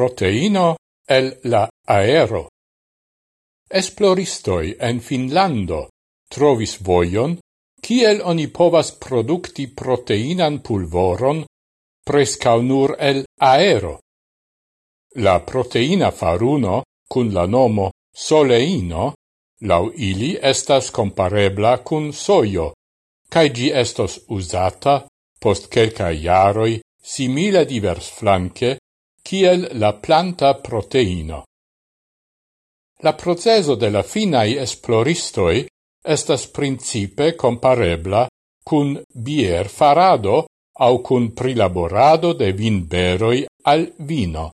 proteino el la aero. Esploristoi en Finlando trovis voion kiel oni povas produkti proteinan pulvoron prescau nur el aero. La proteina faruno cun la nomo soleino lau ili estas comparebla cun soio, cae gi estos usata post quelca iaroi simile divers flanque kiel la planta proteino. La proceso de la finai esploristoi estas principe comparebla cun bier farado au cun prilaborado de vinberoi al vino.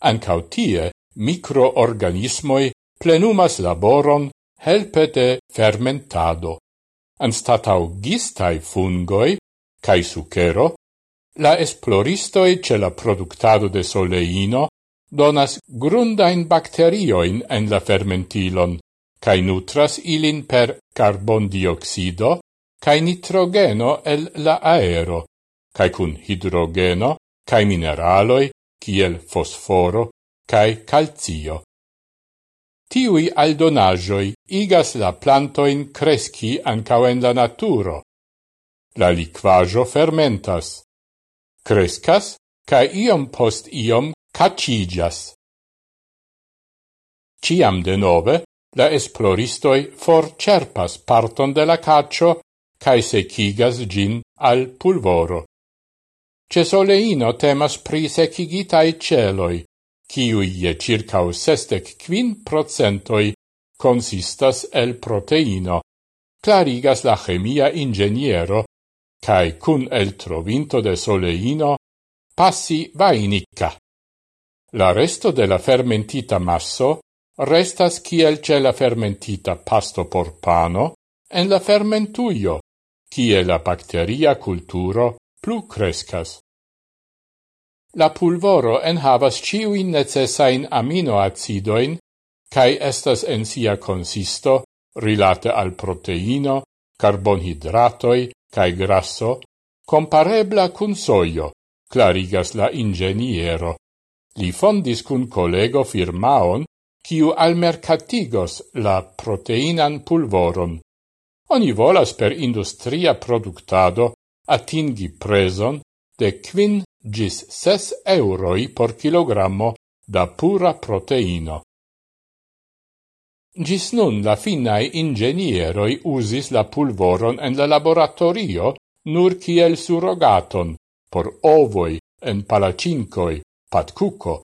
Ancau tie microorganismoi plenumas laboron helpe de fermentado. Anstatau gistai fungoi, cae sucero, La esploristoi ce la productado de soleino donas grundain bacterioin en la fermentilon, cae nutras ilin per carbondioxido cae nitrogeno el la aero, cae cun hidrogeno cae mineraloi, kiel fosforo cae calcio. Tiui aldonajoi igas la plantoin cresci ancao en la naturo. La liquajo fermentas, crescas ca iom post iom cacigas. Ciam de nove, la esploristoi forcerpas parton de la caccio cae secigas gin al pulvoro. Cesoleino temas pri secigitae celoi, ciui je circa sestec quin procentoi consistas el proteino, clarigas la chemia ingeniero cae cun el trovinto de soleino passi vainica. La resto de la fermentita masso restas kiel ce la fermentita pasto por pano en la fermentuio, kie la bacteria culturo plu crescas. La pulvoro enhavas ciuin necessain aminoacidoin, cae estas en sia consisto, rilate al proteino, carbonhidratoi, cae grasso, comparebla cun soio, clarigas la ingeniero. Li fondis cun collego firmaon, ciu almercatigos la proteinan pulvoron. Oni volas per industria productado atingi preson de quin gis ses euroi por kilogrammo da pura proteino. Gis nun la finai ingenieroi usis la pulvoron en la laboratorio nur kiel surrogaton por ovoi en palacincoi, patcuco,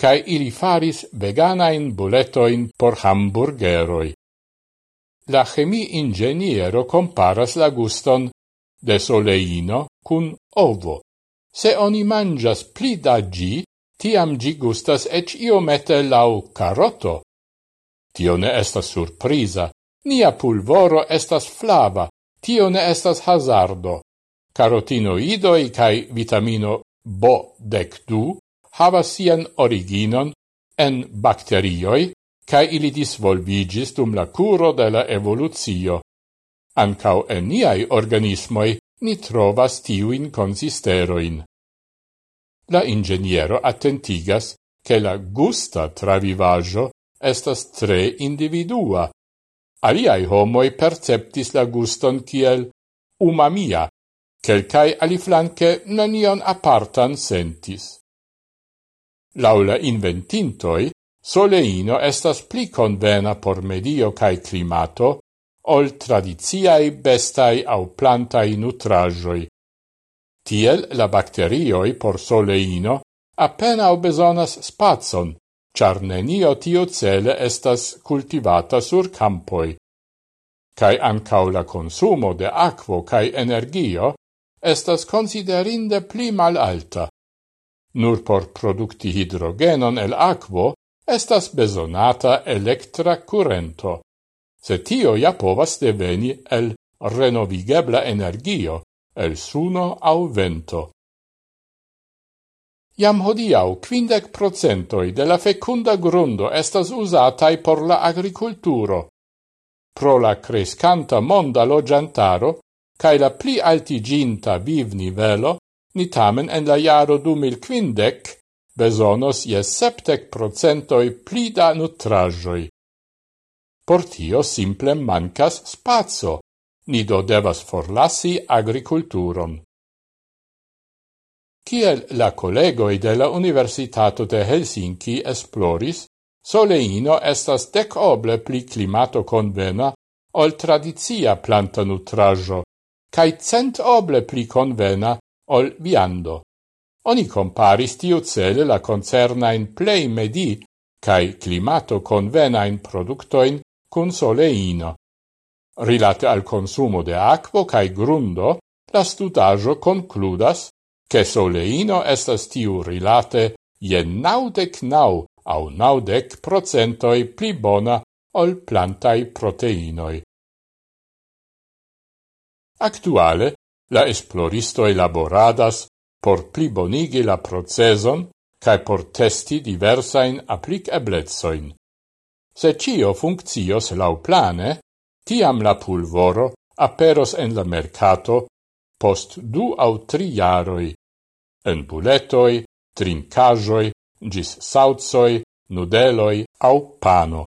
cae ili faris veganain buletoin por hamburgeroi. La chemi ingeniero comparas la guston de soleino cun ovo. Se oni mangias pli da gi, tiam gi gustas ec iomete lau caroto, Tio ne estas surprisa. Nia pulvoro estas flava. Tio ne estas hazardo. Carotinoidoi cae vitamino B12 havas sian originon en bacterioi cae ili disvolvigis dum la curo de la evoluzio. Ancao en niai organismoi ni trovas tiuin consisteroin. La ingeniero attentigas che la gusta travivaggio estas tre individua. Aliai homoi perceptis la guston kiel umamia, quelcae aliflanque nenion apartan sentis. Laula inventintoi, soleino estas pli convena por medio cae climato, ol tradiziai bestai au plantai nutrajoi. Tiel la bacterioi por soleino appena besonas spazon, char nenio tio cele estas cultivata sur campoi. Cai ancau la consumo de aquo cae energio estas considerinde pli mal alta. Nur por producti hidrogenon el aquo estas besonata electra currento. Se tio ja povas deveni el renovigebla energio, el suno au vento. Iam hodiau quindec procentoi de la fecunda grundo estas usatai por la agriculturo. Pro la crescanta monda logiantaro, cae la pli altiginta viv nivelo, ni tamen en la jaro 2015 besonos je septec procentoi pli da nutrajoi. Por tio simple mancas spazio, ni do devas forlassi agriculturon. Kiel la collegoi de la Universitato de Helsinki esploris, soleino estas dec oble pli climato convena ol tradizia planta nutrajo, cae cent oble pli convena ol viando. Oni comparis tiu cele la concerna in plei medi cae climato convena in productoin cun soleino. Rilate al consumo de aquo cae grundo, la studajo concludas che soleino estas tiu rilate je naudec nau au naudec procentoi pli bona ol plantai proteinoi. Actuale, la esploristoi laboradas por pli bonigi la proceson cae por testi diversain applic eblezoin. Se cio funccios lauplane, tiam la pulvoro aperos en la mercato post du au tri jaroi, en buletoi, trincajoi, gis sautsoi, nudeloi au pano.